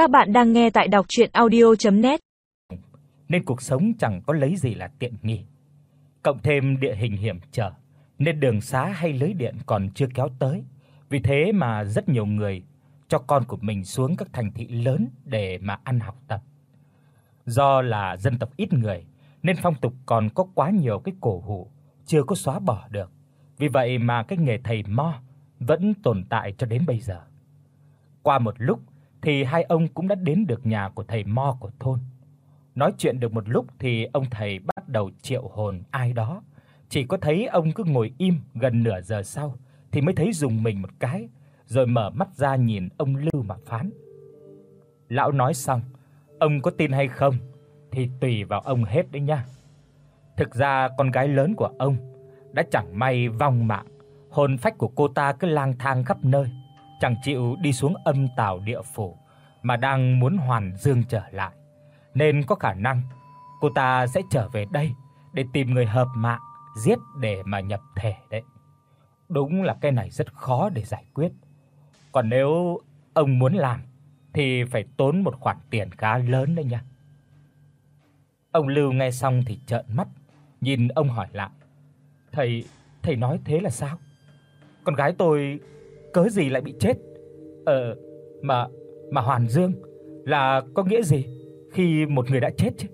Các bạn đang nghe tại đọc audio net Nên cuộc sống chẳng có lấy gì là tiện nghi. Cộng thêm địa hình hiểm trở, nên đường xá hay lưới điện còn chưa kéo tới. Vì thế mà rất nhiều người cho con của mình xuống các thành thị lớn để mà ăn học tập. Do là dân tộc ít người nên phong tục còn có quá nhiều cái cổ hủ chưa có xóa bỏ được. Vì vậy mà cái nghề thầy mo vẫn tồn tại cho đến bây giờ. Qua một lúc thì hai ông cũng đã đến được nhà của thầy mo của thôn. Nói chuyện được một lúc thì ông thầy bắt đầu triệu hồn ai đó. Chỉ có thấy ông cứ ngồi im gần nửa giờ sau thì mới thấy dùng mình một cái, rồi mở mắt ra nhìn ông Lưu mà phán. Lão nói xong, ông có tin hay không thì tùy vào ông hết đấy nha. Thực ra con gái lớn của ông đã chẳng may vong mạng, hồn phách của cô ta cứ lang thang khắp nơi, chẳng chịu đi xuống âm tào địa phủ mà đang muốn hoàn dương trở lại. Nên có khả năng cô ta sẽ trở về đây để tìm người hợp mạng, giết để mà nhập thể đấy. Đúng là cái này rất khó để giải quyết. Còn nếu ông muốn làm thì phải tốn một khoản tiền khá lớn đấy nha. Ông Lưu nghe xong thì trợn mắt, nhìn ông hỏi lại: "Thầy, thầy nói thế là sao? Con gái tôi cớ gì lại bị chết? Ờ mà mà hoàn dương là có nghĩa gì khi một người đã chết chứ?"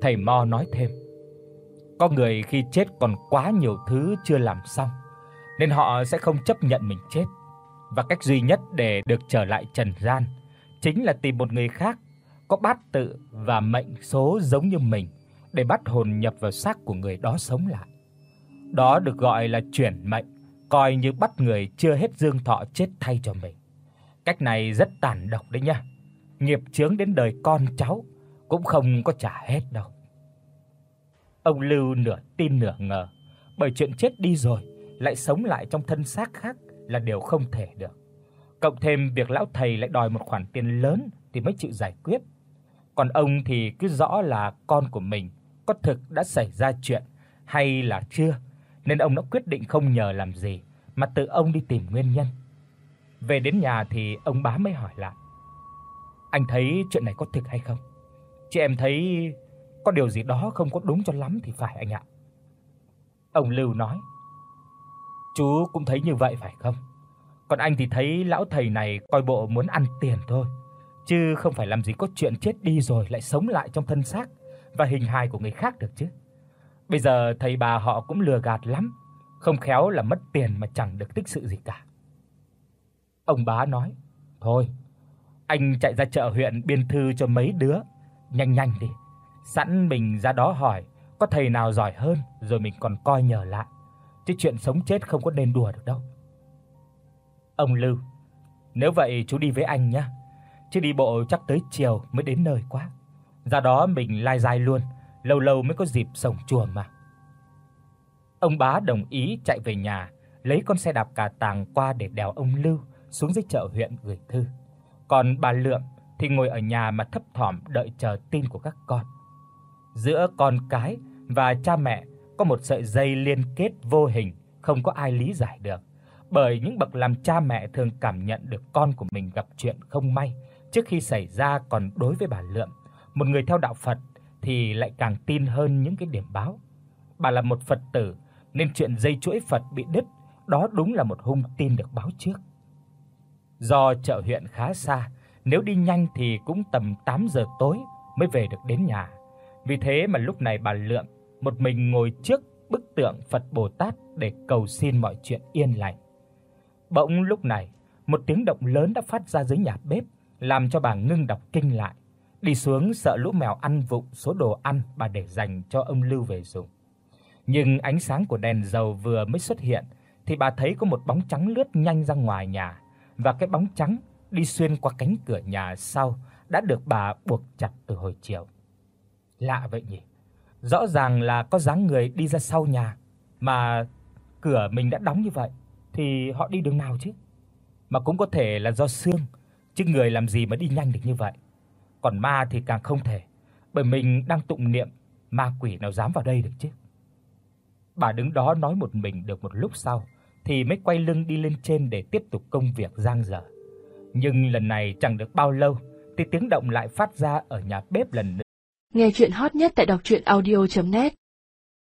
Thầy Mo nói thêm: "Có người khi chết còn quá nhiều thứ chưa làm xong, nên họ sẽ không chấp nhận mình chết, và cách duy nhất để được trở lại trần gian chính là tìm một người khác có bát tự và mệnh số giống như mình để bắt hồn nhập vào xác của người đó sống lại. Đó được gọi là chuyển mệnh, coi như bắt người chưa hết dương thọ chết thay cho mình. Cách này rất tàn độc đấy nha. Nghiệp chướng đến đời con cháu cũng không có trả hết đâu. Ông Lưu nửa tin nửa ngờ, bởi chuyện chết đi rồi lại sống lại trong thân xác khác là điều không thể được. Cộng thêm việc lão thầy lại đòi một khoản tiền lớn thì mới chịu giải quyết. Còn ông thì cứ rõ là con của mình có thực đã xảy ra chuyện hay là chưa, nên ông đã quyết định không nhờ làm gì mà tự ông đi tìm nguyên nhân. Về đến nhà thì ông bá mới hỏi lại: "Anh thấy chuyện này có thực hay không? Chị em thấy có điều gì đó không có đúng cho lắm thì phải anh ạ." Ông Lưu nói: "Chú cũng thấy như vậy phải không? Còn anh thì thấy lão thầy này coi bộ muốn ăn tiền thôi." chứ không phải làm gì có chuyện chết đi rồi lại sống lại trong thân xác và hình hài của người khác được chứ. Bây giờ thầy bà họ cũng lừa gạt lắm, không khéo là mất tiền mà chẳng được tích sự gì cả. Ông bá nói: "Thôi, anh chạy ra chợ huyện biên thư cho mấy đứa, nhanh nhanh đi. Sẵn mình ra đó hỏi có thầy nào giỏi hơn rồi mình còn coi nhờ lại, chứ chuyện sống chết không có nên đùa được đâu." Ông Lưu: "Nếu vậy chú đi với anh nhé." chứ đi bộ chắc tới chiều mới đến nơi quá. Ra đó mình lai dai luôn, lâu lâu mới có dịp sổng chùa mà. Ông bá đồng ý chạy về nhà, lấy con xe đạp cà tàng qua để đèo ông Lưu xuống dưới chợ huyện gửi thư. Còn bà Lượng thì ngồi ở nhà mà thấp thỏm đợi chờ tin của các con. Giữa con cái và cha mẹ có một sợi dây liên kết vô hình không có ai lý giải được. Bởi những bậc làm cha mẹ thường cảm nhận được con của mình gặp chuyện không may trước khi xảy ra còn đối với bà Lượng, một người theo đạo Phật thì lại càng tin hơn những cái điểm báo. Bà là một Phật tử nên chuyện dây chuỗi Phật bị đứt, đó đúng là một hung tin được báo trước. Do chợ huyện khá xa, nếu đi nhanh thì cũng tầm 8 giờ tối mới về được đến nhà. Vì thế mà lúc này bà Lượng một mình ngồi trước bức tượng Phật Bồ Tát để cầu xin mọi chuyện yên lành. Bỗng lúc này, một tiếng động lớn đã phát ra dưới nhà bếp làm cho bà ngưng đọc kinh lại. Đi xuống sợ lũ mèo ăn vụng số đồ ăn bà để dành cho ông Lưu về dùng. Nhưng ánh sáng của đèn dầu vừa mới xuất hiện thì bà thấy có một bóng trắng lướt nhanh ra ngoài nhà và cái bóng trắng đi xuyên qua cánh cửa nhà sau đã được bà buộc chặt từ hồi chiều. Lạ vậy nhỉ? Rõ ràng là có dáng người đi ra sau nhà mà cửa mình đã đóng như vậy thì họ đi đường nào chứ? Mà cũng có thể là do sương chứ người làm gì mà đi nhanh được như vậy. Còn ma thì càng không thể, bởi mình đang tụng niệm, ma quỷ nào dám vào đây được chứ. Bà đứng đó nói một mình được một lúc sau, thì mới quay lưng đi lên trên để tiếp tục công việc giang dở. Nhưng lần này chẳng được bao lâu, thì tiếng động lại phát ra ở nhà bếp lần nữa. Nghe truyện hot nhất tại doctruyenaudio.net